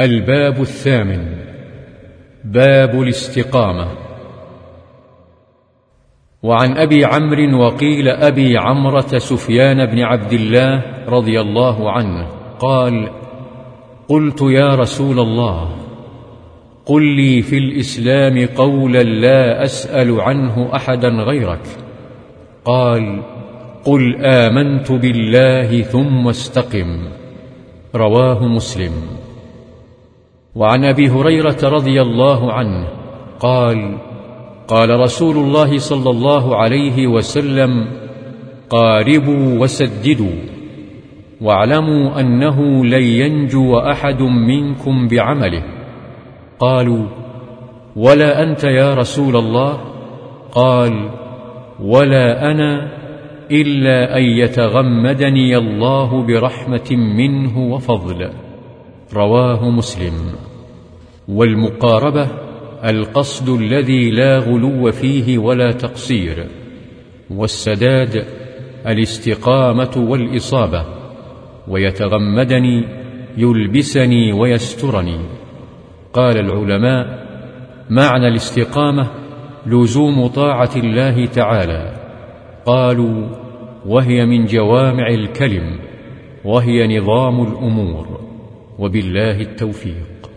الباب الثامن. باب الاستقامة. وعن أبي عمرو وقيل أبي عمرة سفيان بن عبد الله رضي الله عنه قال قلت يا رسول الله قل لي في الإسلام قولا لا أسأل عنه أحدا غيرك. قال قل آمنت بالله ثم استقم. رواه مسلم. وعن أبي هريرة رضي الله عنه قال قال رسول الله صلى الله عليه وسلم قاربوا وسددوا واعلموا أنه لن ينجو أحد منكم بعمله. قالوا ولا أنت يا رسول الله؟ قال ولا أنا إلا أن يتغمدني الله برحمة منه وفضل. رواه مسلم. والمقاربة القصد الذي لا غلو فيه ولا تقصير. والسداد الاستقامة والإصابة. ويتغمدني يلبسني ويسترني. قال العلماء معنى الاستقامة لزوم طاعة الله تعالى. قالوا وهي من جوامع الكلم وهي نظام الأمور. وبالله التوفيق.